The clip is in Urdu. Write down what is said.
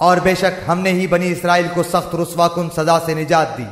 اور بے شک ہم نے ہی بنی اسرائیل کو سخت رسوا کن سزا سے نجات دی۔